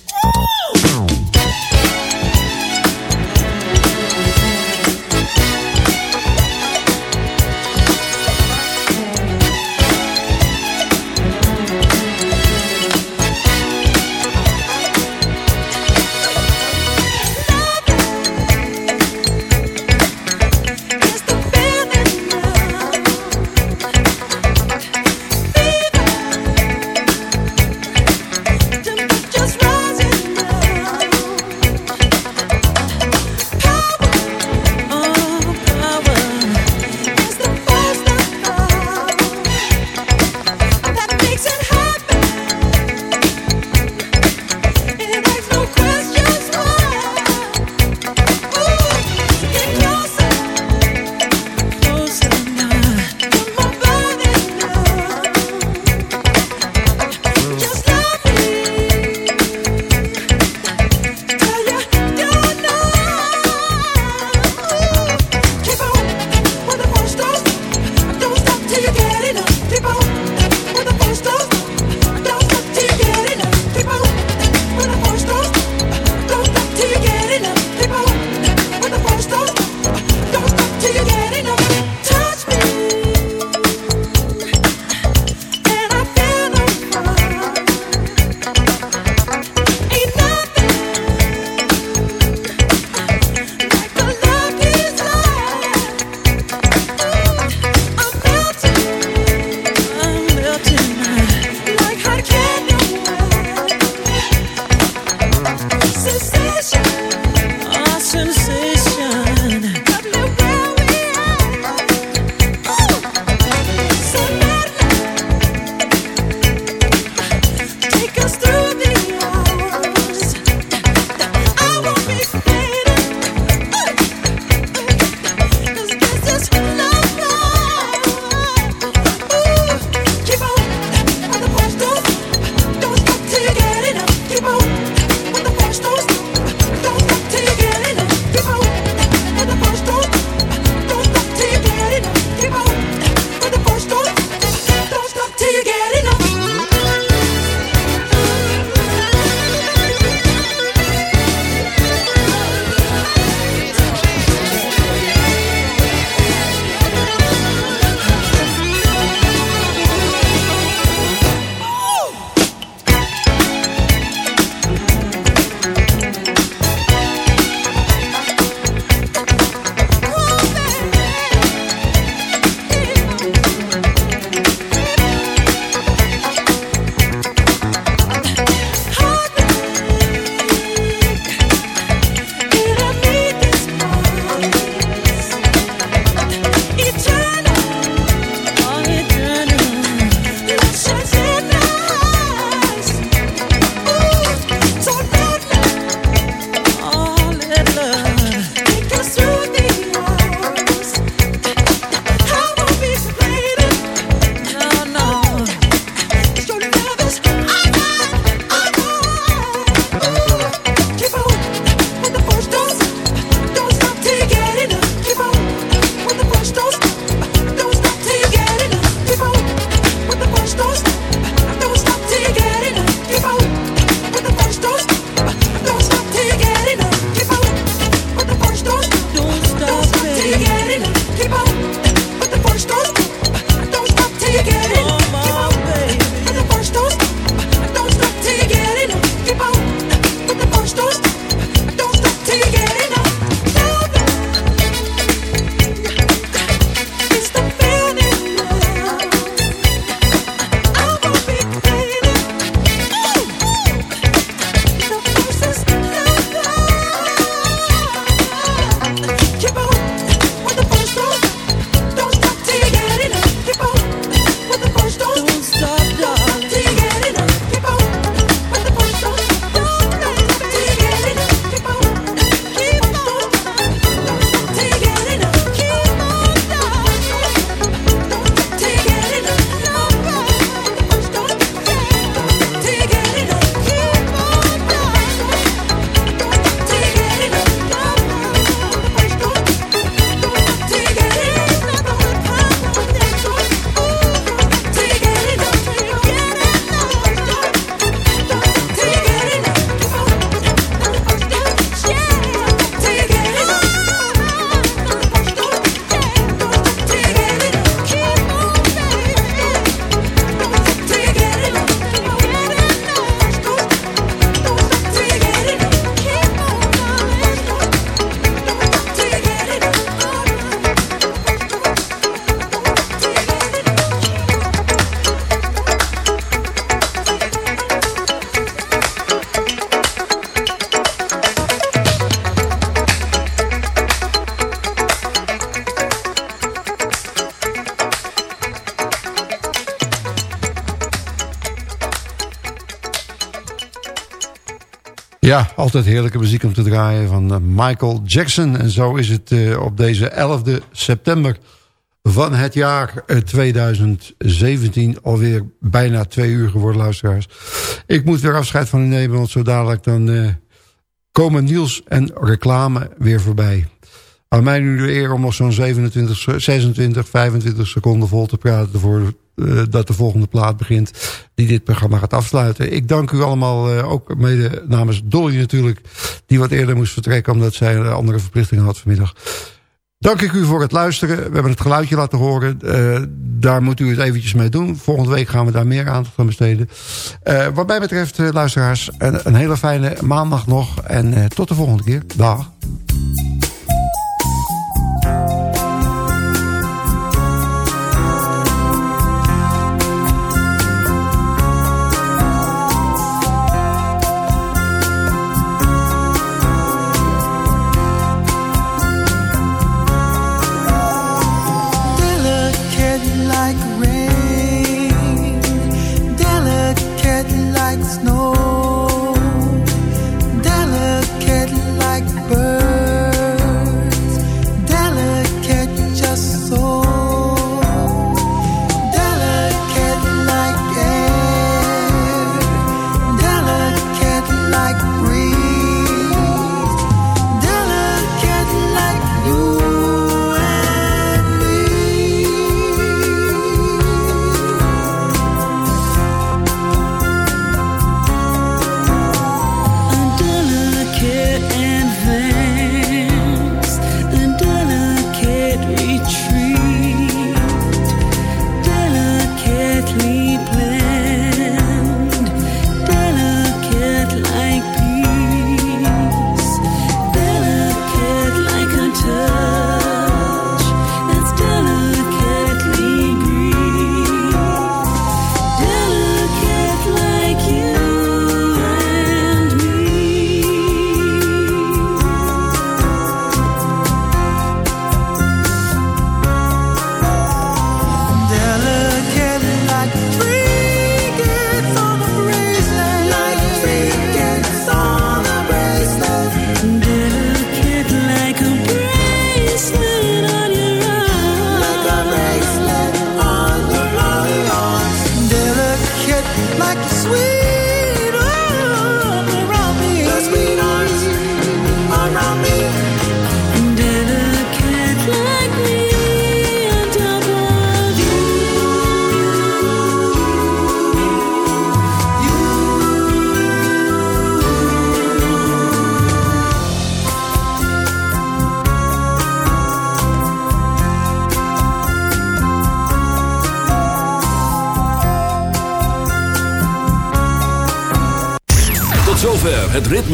Ja, altijd heerlijke muziek om te draaien van eh, Michael Jackson. En zo is het uh, op deze 11 september van het jaar 2017. Alweer bijna twee uur geworden, luisteraars. Ik moet weer afscheid van u nemen, want zo dadelijk dan komen nieuws en reclame weer voorbij. Aan mij nu de eer om nog zo'n 27, 26, 25 seconden vol te praten... voor uh, dat de volgende plaat begint die dit programma gaat afsluiten. Ik dank u allemaal, uh, ook mede namens Dolly natuurlijk... die wat eerder moest vertrekken omdat zij een andere verplichtingen had vanmiddag. Dank ik u voor het luisteren. We hebben het geluidje laten horen. Daar moet u het eventjes mee doen. Volgende week gaan we daar meer aandacht aan besteden. wat mij betreft, luisteraars, een, een, hele fijne maandag nog. En tot de volgende keer. Dag.